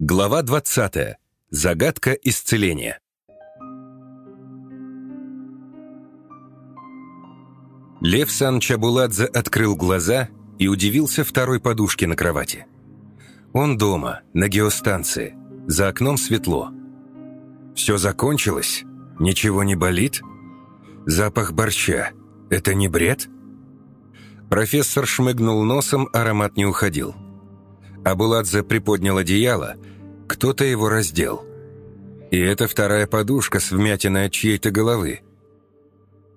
Глава 20. Загадка исцеления. Лев Сан Чабуладзе открыл глаза и удивился второй подушке на кровати. Он дома, на геостанции. За окном светло. Все закончилось? Ничего не болит? Запах борща. Это не бред? Профессор шмыгнул носом, аромат не уходил. Абуладзе приподнял одеяло, кто-то его раздел. И это вторая подушка с вмятиной от чьей-то головы.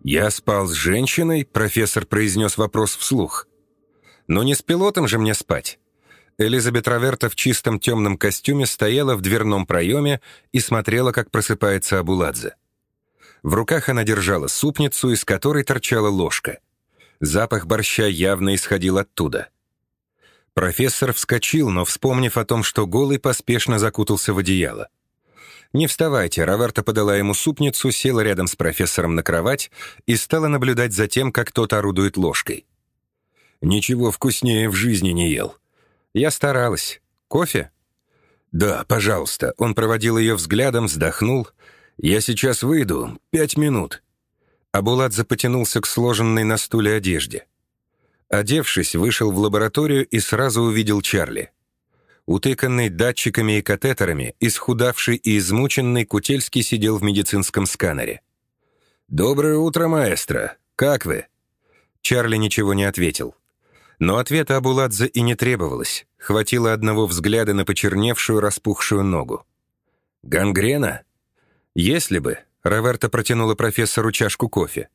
«Я спал с женщиной?» – профессор произнес вопрос вслух. «Но не с пилотом же мне спать». Элизабет Раверта в чистом темном костюме стояла в дверном проеме и смотрела, как просыпается Абуладзе. В руках она держала супницу, из которой торчала ложка. Запах борща явно исходил оттуда. Профессор вскочил, но, вспомнив о том, что голый, поспешно закутался в одеяло. «Не вставайте», Раварта подала ему супницу, села рядом с профессором на кровать и стала наблюдать за тем, как тот орудует ложкой. «Ничего вкуснее в жизни не ел». «Я старалась. Кофе?» «Да, пожалуйста». Он проводил ее взглядом, вздохнул. «Я сейчас выйду. Пять минут». Абуладзе потянулся к сложенной на стуле одежде. Одевшись, вышел в лабораторию и сразу увидел Чарли. Утыканный датчиками и катетерами, исхудавший и измученный, Кутельский сидел в медицинском сканере. «Доброе утро, маэстро! Как вы?» Чарли ничего не ответил. Но ответа Абуладзе и не требовалось. Хватило одного взгляда на почерневшую, распухшую ногу. «Гангрена?» «Если бы», — Роверта протянула профессору чашку кофе.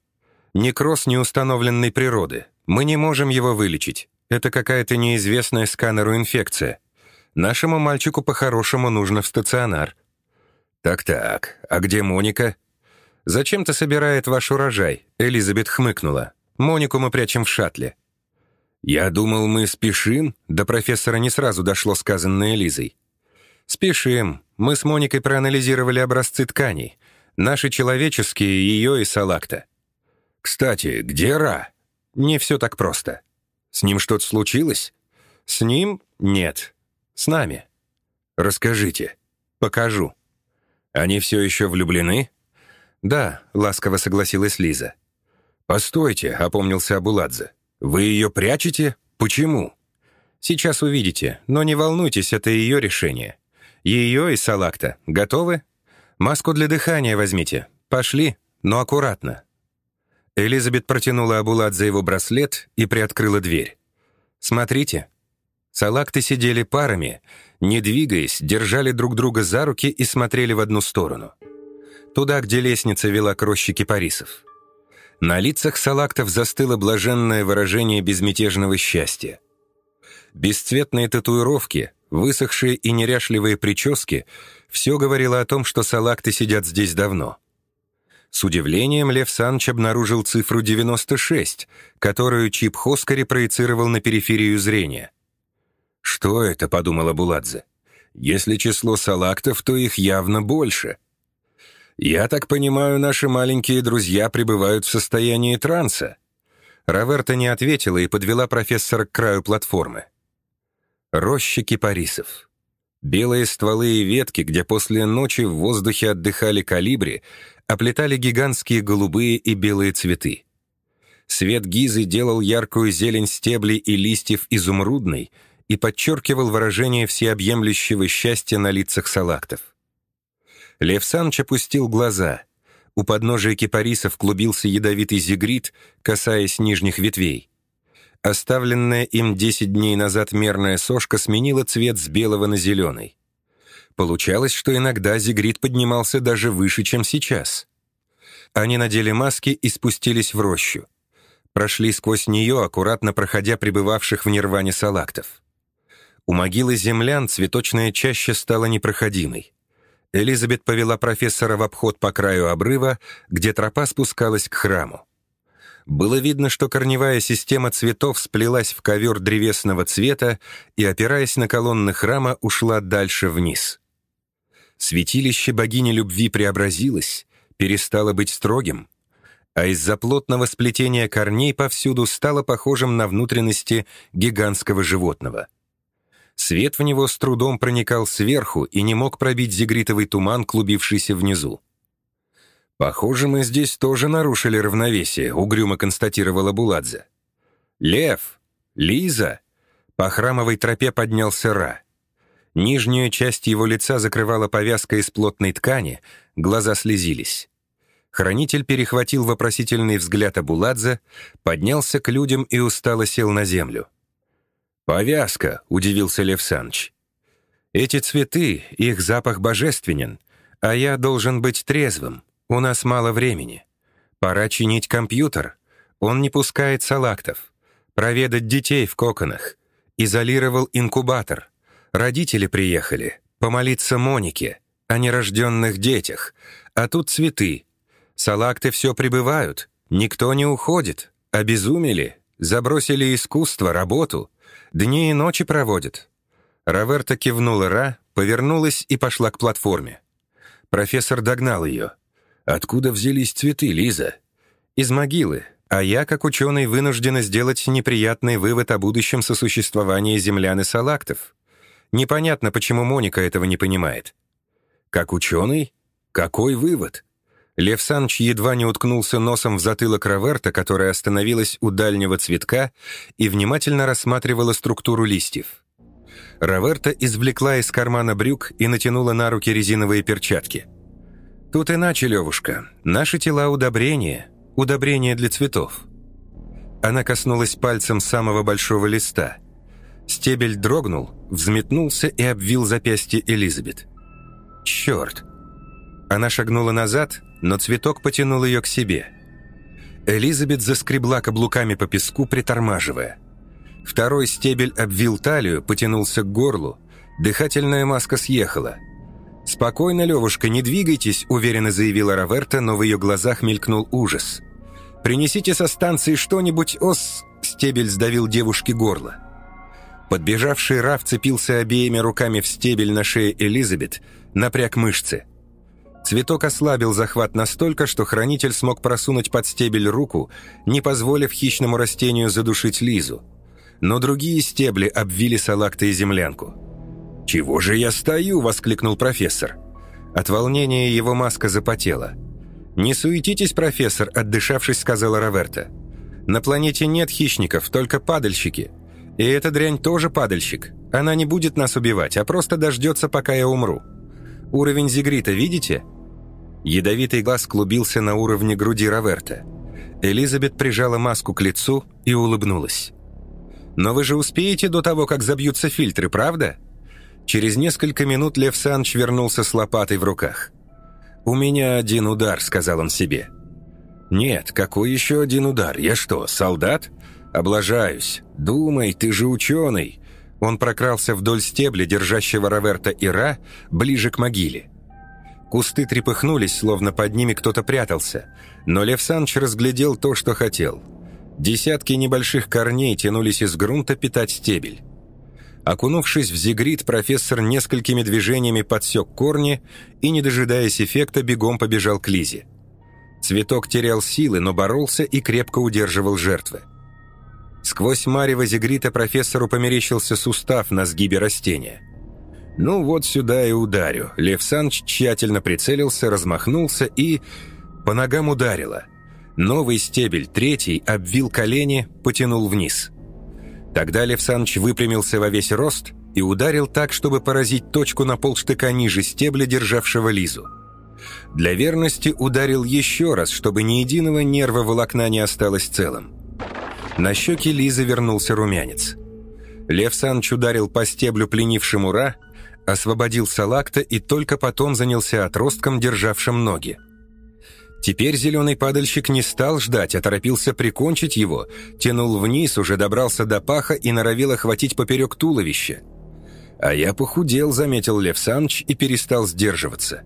«Некроз неустановленной природы, мы не можем его вылечить. Это какая-то неизвестная сканеру инфекция. Нашему мальчику по-хорошему нужно в стационар». «Так-так, а где Моника?» «Зачем-то собирает ваш урожай», — Элизабет хмыкнула. «Монику мы прячем в шаттле». «Я думал, мы спешим?» До профессора не сразу дошло сказанное Лизой. «Спешим. Мы с Моникой проанализировали образцы тканей. Наши человеческие, ее и Салакта». «Кстати, где Ра?» Не все так просто. С ним что-то случилось? С ним нет. С нами. Расскажите. Покажу. Они все еще влюблены? Да, ласково согласилась Лиза. Постойте, опомнился Абуладзе. Вы ее прячете? Почему? Сейчас увидите, но не волнуйтесь, это ее решение. Ее и Салакта готовы? Маску для дыхания возьмите. Пошли, но аккуратно. Элизабет протянула Абуладзе его браслет и приоткрыла дверь. «Смотрите». Салакты сидели парами, не двигаясь, держали друг друга за руки и смотрели в одну сторону. Туда, где лестница вела к роще кипарисов. На лицах салактов застыло блаженное выражение безмятежного счастья. Бесцветные татуировки, высохшие и неряшливые прически — все говорило о том, что салакты сидят здесь давно — с удивлением Лев Санч обнаружил цифру 96, которую чип Хоскари проецировал на периферию зрения. «Что это?» — подумала Буладзе. «Если число салактов, то их явно больше». «Я так понимаю, наши маленькие друзья пребывают в состоянии транса». Раверта не ответила и подвела профессора к краю платформы. Роща кипарисов. Белые стволы и ветки, где после ночи в воздухе отдыхали калибри, оплетали гигантские голубые и белые цветы. Свет гизы делал яркую зелень стеблей и листьев изумрудной и подчеркивал выражение всеобъемлющего счастья на лицах салактов. Лев Санч опустил глаза. У подножия кипарисов клубился ядовитый зигрит, касаясь нижних ветвей. Оставленная им 10 дней назад мерная сошка сменила цвет с белого на зеленый. Получалось, что иногда Зигрид поднимался даже выше, чем сейчас. Они надели маски и спустились в рощу. Прошли сквозь нее, аккуратно проходя пребывавших в нирване салактов. У могилы землян цветочная чаще стала непроходимой. Элизабет повела профессора в обход по краю обрыва, где тропа спускалась к храму. Было видно, что корневая система цветов сплелась в ковер древесного цвета и, опираясь на колонны храма, ушла дальше вниз. Святилище богини любви преобразилось, перестало быть строгим, а из-за плотного сплетения корней повсюду стало похожим на внутренности гигантского животного. Свет в него с трудом проникал сверху и не мог пробить зигритовый туман, клубившийся внизу. «Похоже, мы здесь тоже нарушили равновесие», — угрюмо констатировала Буладзе. «Лев! Лиза!» По храмовой тропе поднялся Ра. Нижнюю часть его лица закрывала повязка из плотной ткани, глаза слезились. Хранитель перехватил вопросительный взгляд Абуладзе, поднялся к людям и устало сел на землю. «Повязка», — удивился Лев Саныч. «Эти цветы, их запах божественен, а я должен быть трезвым. У нас мало времени. Пора чинить компьютер. Он не пускает салактов. Проведать детей в коконах. Изолировал инкубатор. Родители приехали. Помолиться Монике. О нерожденных детях. А тут цветы. Салакты все прибывают. Никто не уходит. Обезумели. Забросили искусство, работу. Дни и ночи проводят. Раверта кивнула Ра, повернулась и пошла к платформе. Профессор догнал ее. «Откуда взялись цветы, Лиза?» «Из могилы. А я, как ученый, вынуждена сделать неприятный вывод о будущем сосуществовании землян и салактов. Непонятно, почему Моника этого не понимает». «Как ученый? Какой вывод?» Лев Санч едва не уткнулся носом в затылок Раверта, которая остановилась у дальнего цветка и внимательно рассматривала структуру листьев. Раверта извлекла из кармана брюк и натянула на руки резиновые перчатки. «Тут иначе, Левушка. Наши тела — удобрение. Удобрение для цветов». Она коснулась пальцем самого большого листа. Стебель дрогнул, взметнулся и обвил запястье Элизабет. «Черт!» Она шагнула назад, но цветок потянул ее к себе. Элизабет заскребла каблуками по песку, притормаживая. Второй стебель обвил талию, потянулся к горлу. Дыхательная маска съехала — «Спокойно, Левушка, не двигайтесь», — уверенно заявила Раверта, но в ее глазах мелькнул ужас. «Принесите со станции что-нибудь, ос...» — стебель сдавил девушке горло. Подбежавший Раф цепился обеими руками в стебель на шее Элизабет, напряг мышцы. Цветок ослабил захват настолько, что хранитель смог просунуть под стебель руку, не позволив хищному растению задушить Лизу. Но другие стебли обвили салакта и землянку. «Чего же я стою?» — воскликнул профессор. От волнения его маска запотела. «Не суетитесь, профессор», — отдышавшись, сказала Роверта. «На планете нет хищников, только падальщики. И эта дрянь тоже падальщик. Она не будет нас убивать, а просто дождется, пока я умру. Уровень зигрита видите?» Ядовитый глаз клубился на уровне груди Роверта. Элизабет прижала маску к лицу и улыбнулась. «Но вы же успеете до того, как забьются фильтры, правда?» Через несколько минут Лев Санч вернулся с лопатой в руках. «У меня один удар», — сказал он себе. «Нет, какой еще один удар? Я что, солдат?» «Облажаюсь. Думай, ты же ученый». Он прокрался вдоль стебля, держащего Роверта Ира, ближе к могиле. Кусты трепыхнулись, словно под ними кто-то прятался, но Лев Санч разглядел то, что хотел. Десятки небольших корней тянулись из грунта питать стебель. Окунувшись в зигрит, профессор несколькими движениями подсек корни и, не дожидаясь эффекта, бегом побежал к Лизе. Цветок терял силы, но боролся и крепко удерживал жертвы. Сквозь марево зигрита профессору померещился сустав на сгибе растения. «Ну вот сюда и ударю». Лев Санч тщательно прицелился, размахнулся и... по ногам ударило. Новый стебель, третий, обвил колени, потянул вниз. Тогда Лев Саныч выпрямился во весь рост и ударил так, чтобы поразить точку на полштыка ниже стебля, державшего Лизу. Для верности ударил еще раз, чтобы ни единого нерва волокна не осталось целым. На щеке Лизы вернулся румянец. Лев Саныч ударил по стеблю пленившему Ра, освободил салакта и только потом занялся отростком, державшим ноги. Теперь зеленый падальщик не стал ждать, а торопился прикончить его, тянул вниз, уже добрался до паха и норовил охватить поперек туловища. «А я похудел», — заметил Лев Саныч и перестал сдерживаться.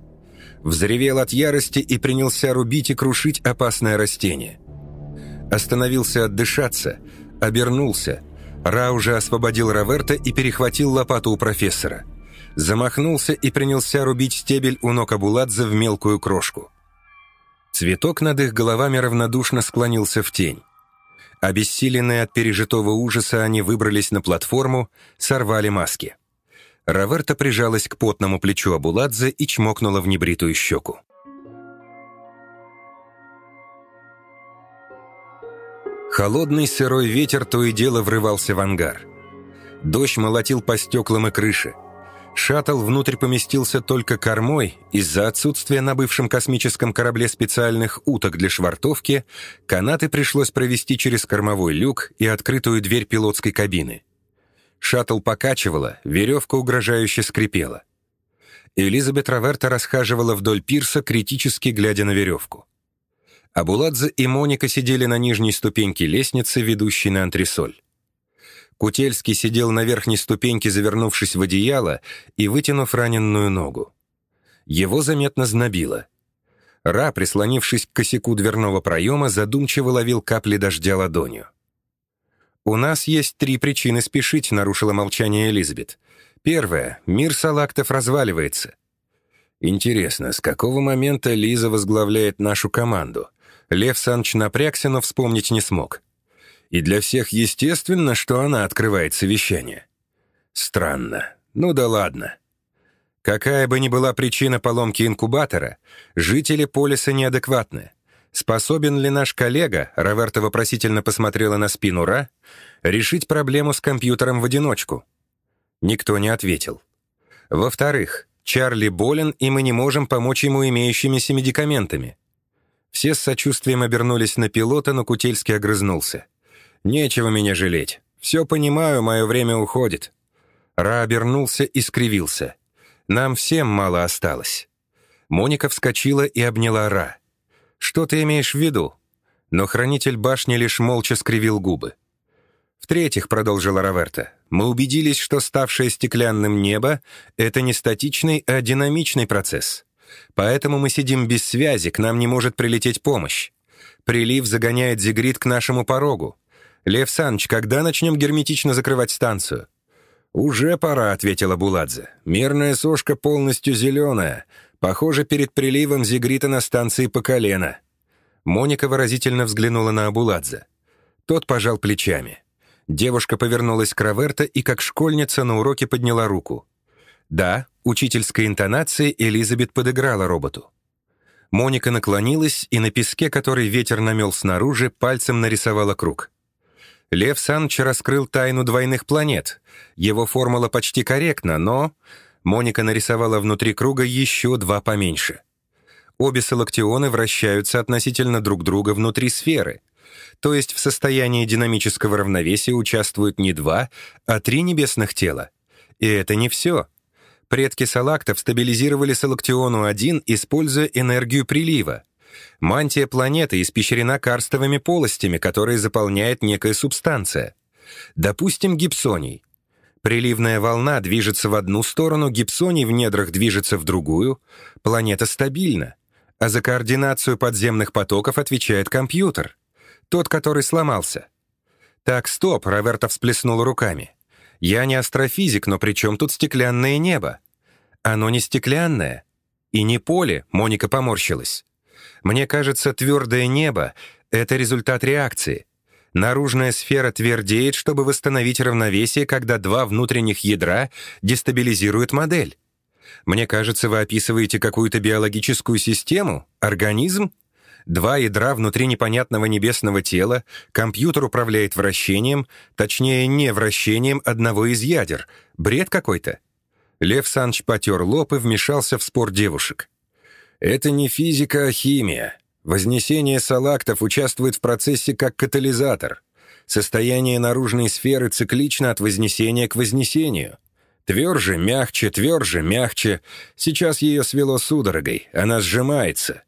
Взревел от ярости и принялся рубить и крушить опасное растение. Остановился отдышаться, обернулся. Ра уже освободил Раверта и перехватил лопату у профессора. Замахнулся и принялся рубить стебель у ног Абуладзе в мелкую крошку. Цветок над их головами равнодушно склонился в тень. Обессиленные от пережитого ужаса, они выбрались на платформу, сорвали маски. Раверта прижалась к потному плечу Абуладзе и чмокнула в небритую щеку. Холодный сырой ветер то и дело врывался в ангар. Дождь молотил по стеклам и крыше. Шаттл внутрь поместился только кормой. Из-за отсутствия на бывшем космическом корабле специальных уток для швартовки канаты пришлось провести через кормовой люк и открытую дверь пилотской кабины. Шаттл покачивала, веревка угрожающе скрипела. Элизабет Раверта расхаживала вдоль пирса, критически глядя на веревку. Абуладзе и Моника сидели на нижней ступеньке лестницы, ведущей на антресоль. Кутельский сидел на верхней ступеньке, завернувшись в одеяло и вытянув раненую ногу. Его заметно знобило. Ра, прислонившись к косяку дверного проема, задумчиво ловил капли дождя ладонью. «У нас есть три причины спешить», — нарушила молчание Элизабет. «Первое. Мир салактов разваливается». «Интересно, с какого момента Лиза возглавляет нашу команду?» Лев Санч напрягся, но вспомнить не смог. И для всех естественно, что она открывает совещание. Странно. Ну да ладно. Какая бы ни была причина поломки инкубатора, жители полиса неадекватны. Способен ли наш коллега, Роверта вопросительно посмотрела на спину Ра, решить проблему с компьютером в одиночку? Никто не ответил. Во-вторых, Чарли болен, и мы не можем помочь ему имеющимися медикаментами. Все с сочувствием обернулись на пилота, но Кутельский огрызнулся. «Нечего меня жалеть. Все понимаю, мое время уходит». Ра обернулся и скривился. «Нам всем мало осталось». Моника вскочила и обняла Ра. «Что ты имеешь в виду?» Но хранитель башни лишь молча скривил губы. «В-третьих», — продолжила Раверта, «мы убедились, что ставшее стеклянным небо — это не статичный, а динамичный процесс. Поэтому мы сидим без связи, к нам не может прилететь помощь. Прилив загоняет Зигрид к нашему порогу. Лев Саныч, когда начнем герметично закрывать станцию?» «Уже пора», — ответила Буладзе. «Мирная сошка полностью зеленая. Похоже, перед приливом Зигрита на станции по колено». Моника выразительно взглянула на Абуладзе. Тот пожал плечами. Девушка повернулась к Раверта и, как школьница, на уроке подняла руку. Да, учительской интонацией Элизабет подыграла роботу. Моника наклонилась и на песке, который ветер намел снаружи, пальцем нарисовала круг. Лев Саныч раскрыл тайну двойных планет. Его формула почти корректна, но... Моника нарисовала внутри круга еще два поменьше. Обе салактионы вращаются относительно друг друга внутри сферы. То есть в состоянии динамического равновесия участвуют не два, а три небесных тела. И это не все — Предки салактов стабилизировали Салактиону-1, используя энергию прилива. Мантия планеты испещрена карстовыми полостями, которые заполняет некая субстанция. Допустим, гипсоний. Приливная волна движется в одну сторону, гипсоний в недрах движется в другую. Планета стабильна. А за координацию подземных потоков отвечает компьютер. Тот, который сломался. «Так, стоп», — Роверта всплеснула руками. Я не астрофизик, но при чем тут стеклянное небо? Оно не стеклянное. И не поле, Моника поморщилась. Мне кажется, твердое небо — это результат реакции. Наружная сфера твердеет, чтобы восстановить равновесие, когда два внутренних ядра дестабилизируют модель. Мне кажется, вы описываете какую-то биологическую систему, организм? Два ядра внутри непонятного небесного тела, компьютер управляет вращением, точнее, не вращением одного из ядер. Бред какой-то. Лев Санч потер лоб и вмешался в спор девушек. «Это не физика, а химия. Вознесение салактов участвует в процессе как катализатор. Состояние наружной сферы циклично от вознесения к вознесению. Тверже, мягче, тверже, мягче. Сейчас ее свело судорогой, она сжимается.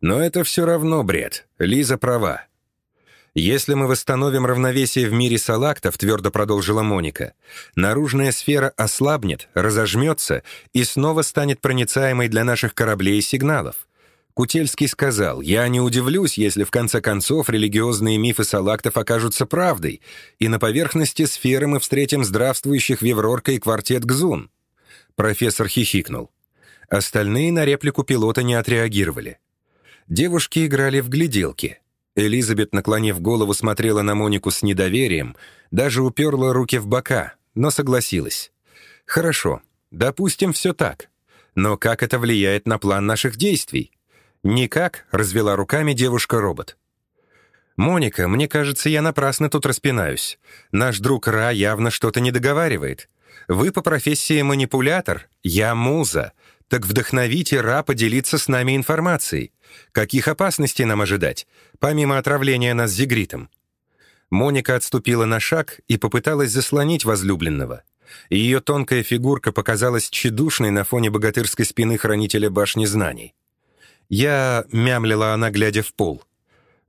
Но это все равно бред. Лиза права. «Если мы восстановим равновесие в мире салактов», твердо продолжила Моника, «наружная сфера ослабнет, разожмется и снова станет проницаемой для наших кораблей и сигналов». Кутельский сказал, «Я не удивлюсь, если в конце концов религиозные мифы салактов окажутся правдой, и на поверхности сферы мы встретим здравствующих Веврорка и квартет Гзун». Профессор хихикнул. Остальные на реплику пилота не отреагировали. Девушки играли в гляделки. Элизабет, наклонив голову, смотрела на Монику с недоверием, даже уперла руки в бока, но согласилась. «Хорошо. допустим, все так. Но как это влияет на план наших действий? Никак, развела руками девушка-робот. «Моника, мне кажется, я напрасно тут распинаюсь. Наш друг Ра явно что-то не договаривает. Вы по профессии манипулятор, я муза. Так вдохновите Ра поделиться с нами информацией. Каких опасностей нам ожидать, помимо отравления нас зигритом?» Моника отступила на шаг и попыталась заслонить возлюбленного. Ее тонкая фигурка показалась тщедушной на фоне богатырской спины хранителя башни знаний. «Я...» — мямлила она, глядя в пол.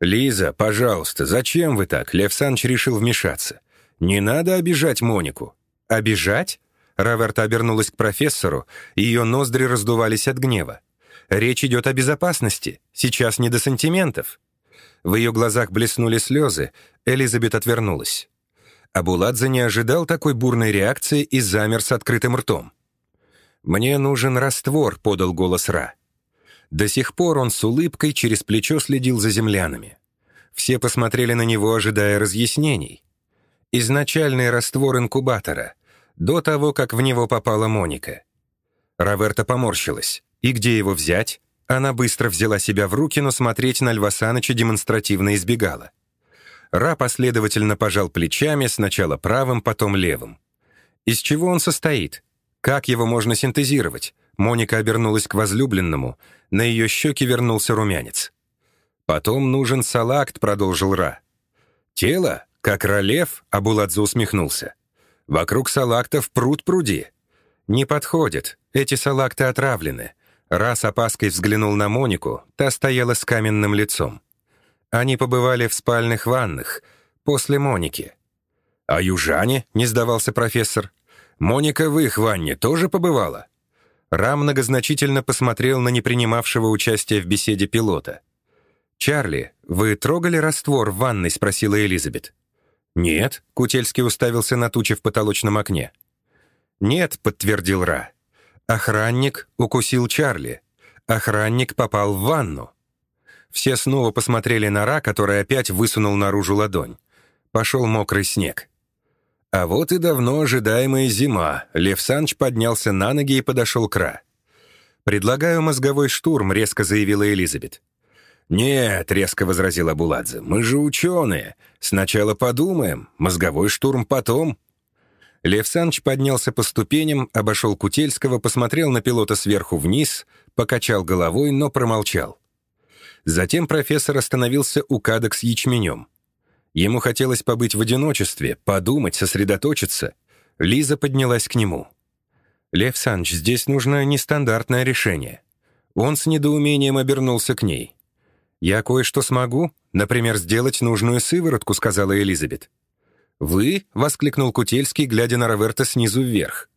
«Лиза, пожалуйста, зачем вы так?» Лев Санч решил вмешаться. «Не надо обижать Монику». «Обижать?» Раверта обернулась к профессору, и ее ноздри раздувались от гнева. «Речь идет о безопасности. Сейчас не до сантиментов». В ее глазах блеснули слезы, Элизабет отвернулась. Абуладзе не ожидал такой бурной реакции и замер с открытым ртом. «Мне нужен раствор», — подал голос Ра. До сих пор он с улыбкой через плечо следил за землянами. Все посмотрели на него, ожидая разъяснений. Изначальный раствор инкубатора, до того, как в него попала Моника. Раверта поморщилась. И где его взять? Она быстро взяла себя в руки, но смотреть на Льва Саныча демонстративно избегала. Ра последовательно пожал плечами, сначала правым, потом левым. Из чего он состоит? Как его можно синтезировать? Моника обернулась к возлюбленному, на ее щеки вернулся румянец. «Потом нужен салакт», — продолжил Ра. «Тело, как ролев», — Абуладзе усмехнулся. «Вокруг салактов пруд пруди». «Не подходит, эти салакты отравлены». Ра с опаской взглянул на Монику, та стояла с каменным лицом. Они побывали в спальных ваннах, после Моники. «А южане?» — не сдавался профессор. «Моника в их ванне тоже побывала?» Рам многозначительно посмотрел на непринимавшего участия в беседе пилота. «Чарли, вы трогали раствор в ванной?» — спросила Элизабет. «Нет», — Кутельский уставился на тучи в потолочном окне. «Нет», — подтвердил Ра. «Охранник укусил Чарли. Охранник попал в ванну». Все снова посмотрели на Ра, который опять высунул наружу ладонь. Пошел мокрый снег. А вот и давно ожидаемая зима. Лев Санч поднялся на ноги и подошел к Ра. «Предлагаю мозговой штурм», — резко заявила Элизабет. «Нет», — резко возразила Буладзе, — «мы же ученые. Сначала подумаем, мозговой штурм потом». Лев Санч поднялся по ступеням, обошел Кутельского, посмотрел на пилота сверху вниз, покачал головой, но промолчал. Затем профессор остановился у кадок с ячменем. Ему хотелось побыть в одиночестве, подумать, сосредоточиться. Лиза поднялась к нему. «Лев Санч, здесь нужно нестандартное решение». Он с недоумением обернулся к ней. «Я кое-что смогу, например, сделать нужную сыворотку», — сказала Элизабет. «Вы?» — воскликнул Кутельский, глядя на Роверта снизу вверх.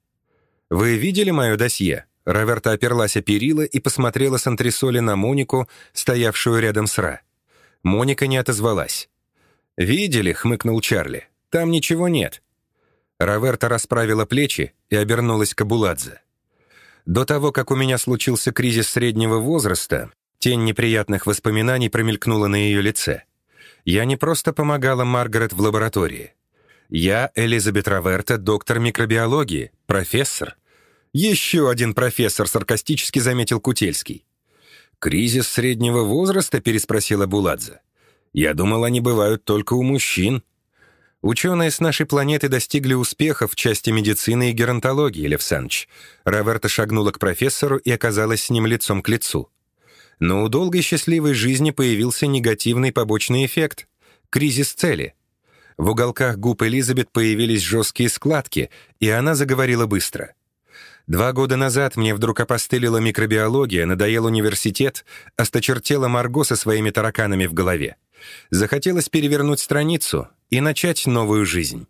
«Вы видели мое досье?» Роверта оперлась о перила и посмотрела с антресоли на Монику, стоявшую рядом с Ра. Моника не отозвалась. «Видели?» — хмыкнул Чарли. «Там ничего нет». Раверта расправила плечи и обернулась к Абуладзе. До того, как у меня случился кризис среднего возраста, тень неприятных воспоминаний промелькнула на ее лице. Я не просто помогала Маргарет в лаборатории. Я Элизабет Раверта, доктор микробиологии, профессор. Еще один профессор, саркастически заметил Кутельский. «Кризис среднего возраста?» — переспросила Буладзе. Я думал, они бывают только у мужчин. Ученые с нашей планеты достигли успеха в части медицины и геронтологии, Лев Саныч. Раверта шагнула к профессору и оказалась с ним лицом к лицу. Но у долгой счастливой жизни появился негативный побочный эффект — кризис цели. В уголках губ Элизабет появились жесткие складки, и она заговорила быстро. Два года назад мне вдруг опостылила микробиология, надоел университет, осточертела Марго со своими тараканами в голове. Захотелось перевернуть страницу и начать новую жизнь.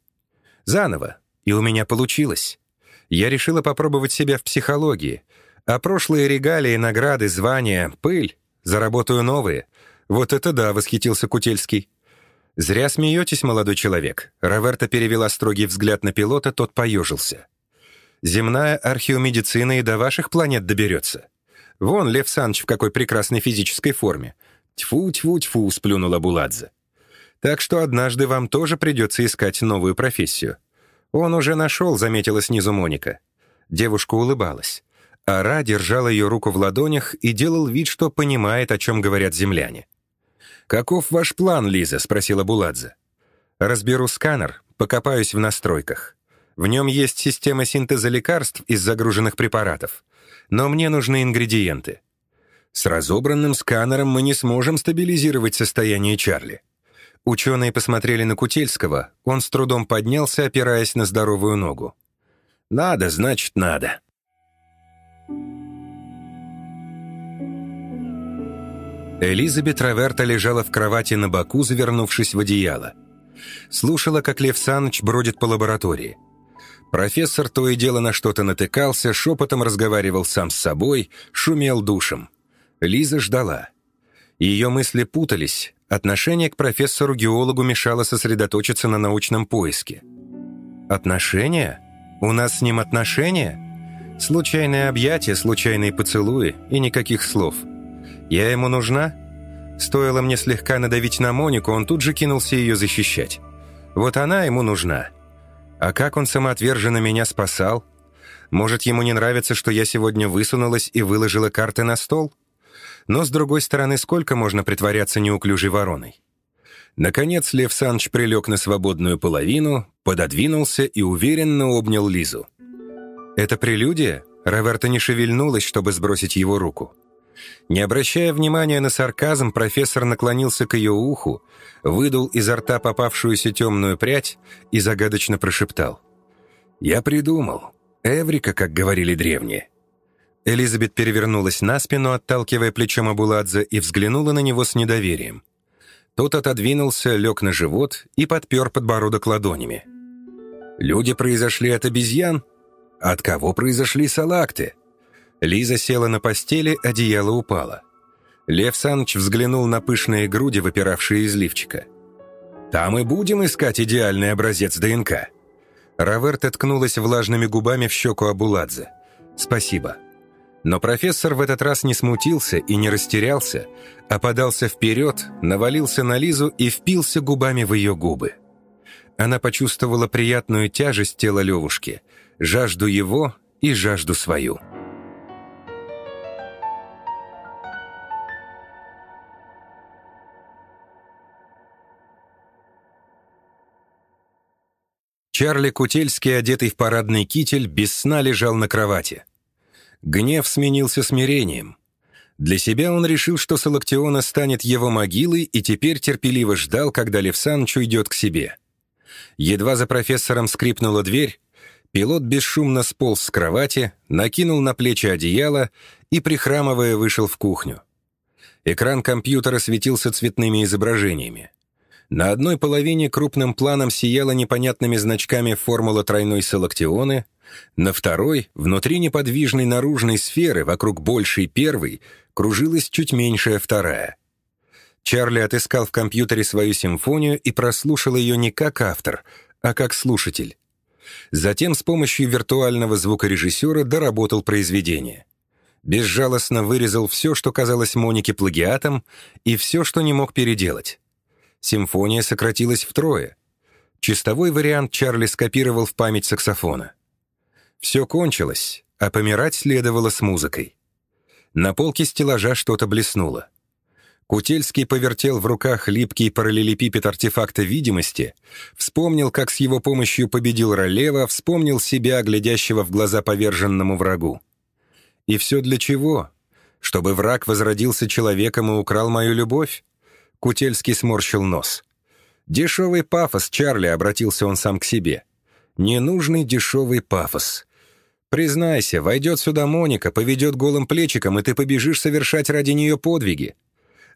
Заново. И у меня получилось. Я решила попробовать себя в психологии. А прошлые регалии, награды, звания, пыль. Заработаю новые. Вот это да, восхитился Кутельский. «Зря смеетесь, молодой человек». Роверта перевела строгий взгляд на пилота, тот поежился. «Земная археомедицина и до ваших планет доберется. Вон Лев Санч в какой прекрасной физической форме. «Тьфу-тьфу-тьфу», — сплюнула Буладзе. «Так что однажды вам тоже придется искать новую профессию». «Он уже нашел», — заметила снизу Моника. Девушка улыбалась. Ара держал ее руку в ладонях и делал вид, что понимает, о чем говорят земляне. «Каков ваш план, Лиза?» — спросила Буладзе. «Разберу сканер, покопаюсь в настройках. В нем есть система синтеза лекарств из загруженных препаратов. Но мне нужны ингредиенты. С разобранным сканером мы не сможем стабилизировать состояние Чарли». Ученые посмотрели на Кутельского, он с трудом поднялся, опираясь на здоровую ногу. «Надо, значит, надо». Элизабет Раверта лежала в кровати на боку, завернувшись в одеяло. Слушала, как Лев Саныч бродит по лаборатории. Профессор то и дело на что-то натыкался, шепотом разговаривал сам с собой, шумел душем. Лиза ждала. Ее мысли путались, отношение к профессору-геологу мешало сосредоточиться на научном поиске. «Отношения? У нас с ним отношения?» Случайные объятия, случайные поцелуи и никаких слов – я ему нужна? Стоило мне слегка надавить на Монику, он тут же кинулся ее защищать. Вот она ему нужна. А как он самоотверженно меня спасал? Может, ему не нравится, что я сегодня высунулась и выложила карты на стол? Но, с другой стороны, сколько можно притворяться неуклюжей вороной? Наконец Лев Санч прилег на свободную половину, пододвинулся и уверенно обнял Лизу. «Это прелюдия?» Роверта не шевельнулась, чтобы сбросить его руку. Не обращая внимания на сарказм, профессор наклонился к ее уху, выдул изо рта попавшуюся темную прядь и загадочно прошептал. «Я придумал. Эврика, как говорили древние». Элизабет перевернулась на спину, отталкивая плечом Абуладзе, и взглянула на него с недоверием. Тот отодвинулся, лег на живот и подпер подбородок ладонями. «Люди произошли от обезьян? От кого произошли салакты?» Лиза села на постели, одеяло упало. Лев Саныч взглянул на пышные груди, выпиравшие из лифчика. «Там и будем искать идеальный образец ДНК». Раверт ткнулась влажными губами в щеку Абуладзе. «Спасибо». Но профессор в этот раз не смутился и не растерялся, а подался вперед, навалился на Лизу и впился губами в ее губы. Она почувствовала приятную тяжесть тела Левушки, жажду его и жажду свою. Чарли Кутельский, одетый в парадный китель, без сна лежал на кровати. Гнев сменился смирением. Для себя он решил, что Салактиона станет его могилой, и теперь терпеливо ждал, когда Лев Саныч уйдет к себе. Едва за профессором скрипнула дверь, пилот бесшумно сполз с кровати, накинул на плечи одеяло и, прихрамывая, вышел в кухню. Экран компьютера светился цветными изображениями. На одной половине крупным планом сияла непонятными значками формула тройной салактионы, на второй, внутри неподвижной наружной сферы, вокруг большей первой, кружилась чуть меньшая вторая. Чарли отыскал в компьютере свою симфонию и прослушал ее не как автор, а как слушатель. Затем с помощью виртуального звукорежиссера доработал произведение. Безжалостно вырезал все, что казалось Монике плагиатом, и все, что не мог переделать. Симфония сократилась втрое. Чистовой вариант Чарли скопировал в память саксофона. Все кончилось, а помирать следовало с музыкой. На полке стеллажа что-то блеснуло. Кутельский повертел в руках липкий параллелепипед артефакта видимости, вспомнил, как с его помощью победил Ролева, вспомнил себя, глядящего в глаза поверженному врагу. И все для чего? Чтобы враг возродился человеком и украл мою любовь? Кутельский сморщил нос. «Дешевый пафос, Чарли», — обратился он сам к себе. «Ненужный дешевый пафос. Признайся, войдет сюда Моника, поведет голым плечиком, и ты побежишь совершать ради нее подвиги.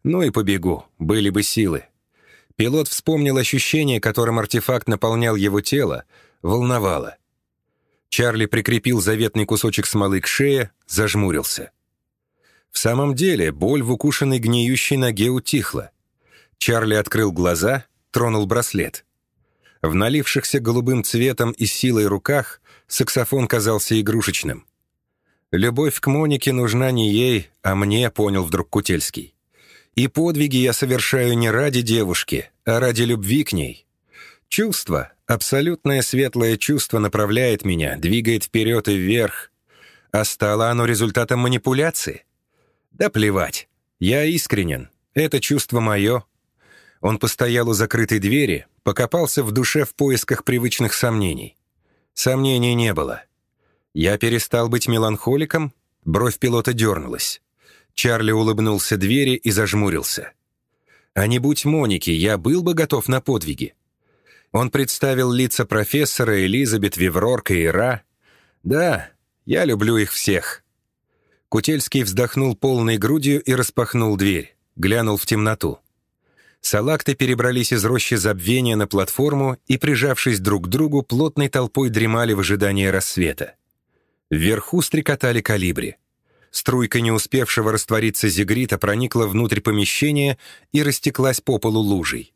Ну и побегу, были бы силы». Пилот вспомнил ощущение, которым артефакт наполнял его тело, волновало. Чарли прикрепил заветный кусочек смолы к шее, зажмурился. В самом деле, боль в укушенной гниющей ноге утихла. Чарли открыл глаза, тронул браслет. В налившихся голубым цветом и силой руках саксофон казался игрушечным. «Любовь к Монике нужна не ей, а мне», — понял вдруг Кутельский. «И подвиги я совершаю не ради девушки, а ради любви к ней. Чувство, абсолютное светлое чувство направляет меня, двигает вперед и вверх. А стало оно результатом манипуляции? Да плевать. Я искренен. Это чувство мое. Он постоял у закрытой двери, покопался в душе в поисках привычных сомнений. Сомнений не было. Я перестал быть меланхоликом, бровь пилота дернулась. Чарли улыбнулся двери и зажмурился. А не будь Моники, я был бы готов на подвиги. Он представил лица профессора, Элизабет, Виврорка и Ра. Да, я люблю их всех. Кутельский вздохнул полной грудью и распахнул дверь, глянул в темноту. Салакты перебрались из рощи забвения на платформу и, прижавшись друг к другу, плотной толпой дремали в ожидании рассвета. Вверху стрекотали калибри. Струйка не успевшего раствориться зигрита проникла внутрь помещения и растеклась по полу лужей.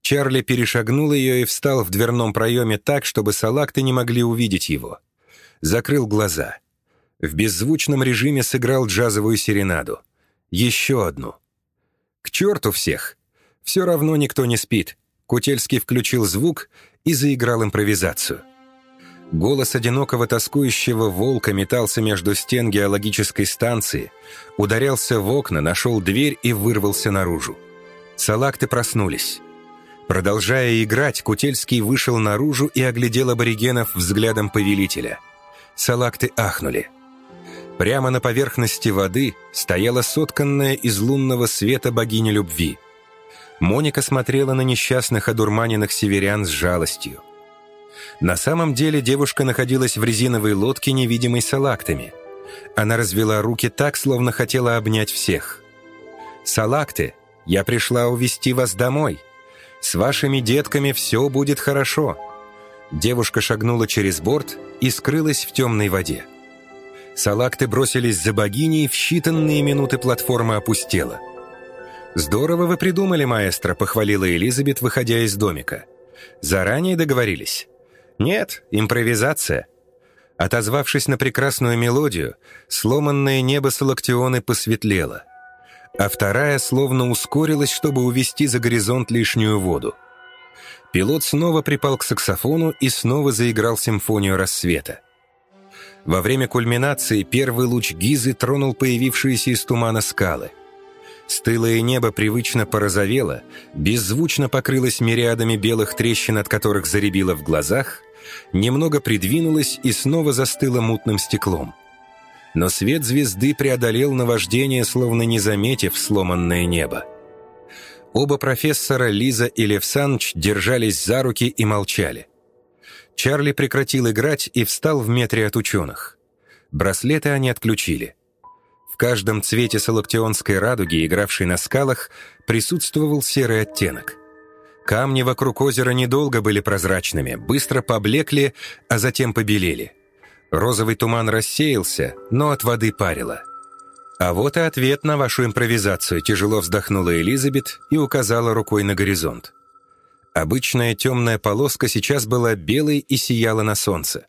Чарли перешагнул ее и встал в дверном проеме так, чтобы салакты не могли увидеть его. Закрыл глаза. В беззвучном режиме сыграл джазовую серенаду. Еще одну. К черту всех! Все равно никто не спит. Кутельский включил звук и заиграл импровизацию. Голос одинокого тоскующего волка метался между стен геологической станции, ударялся в окна, нашел дверь и вырвался наружу. Салакты проснулись. Продолжая играть, Кутельский вышел наружу и оглядел аборигенов взглядом повелителя. Салакты ахнули. Прямо на поверхности воды стояла сотканная из лунного света богиня любви. Моника смотрела на несчастных одурманенных северян с жалостью. На самом деле девушка находилась в резиновой лодке, невидимой салактами. Она развела руки так, словно хотела обнять всех. «Салакты, я пришла увести вас домой. С вашими детками все будет хорошо». Девушка шагнула через борт и скрылась в темной воде. Салакты бросились за богиней, в считанные минуты платформа опустела. «Здорово вы придумали, маэстро», — похвалила Элизабет, выходя из домика. «Заранее договорились?» «Нет, импровизация». Отозвавшись на прекрасную мелодию, сломанное небо Салактионы посветлело, а вторая словно ускорилась, чтобы увести за горизонт лишнюю воду. Пилот снова припал к саксофону и снова заиграл симфонию рассвета. Во время кульминации первый луч Гизы тронул появившиеся из тумана скалы. Стылое небо привычно порозовело, беззвучно покрылось мириадами белых трещин, от которых заребило в глазах, немного придвинулось и снова застыло мутным стеклом. Но свет звезды преодолел наваждение, словно не заметив сломанное небо. Оба профессора, Лиза и Лев Санч, держались за руки и молчали. Чарли прекратил играть и встал в метре от ученых. Браслеты они отключили. В каждом цвете салактионской радуги, игравшей на скалах, присутствовал серый оттенок – Камни вокруг озера недолго были прозрачными, быстро поблекли, а затем побелели. Розовый туман рассеялся, но от воды парило. «А вот и ответ на вашу импровизацию», — тяжело вздохнула Элизабет и указала рукой на горизонт. Обычная темная полоска сейчас была белой и сияла на солнце.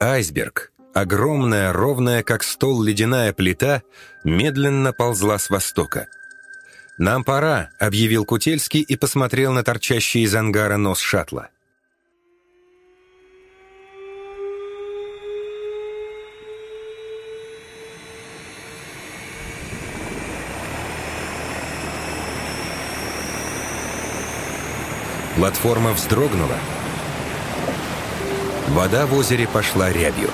Айсберг, огромная, ровная, как стол ледяная плита, медленно ползла с востока. «Нам пора», — объявил Кутельский и посмотрел на торчащий из ангара нос шаттла. Платформа вздрогнула. Вода в озере пошла рябью.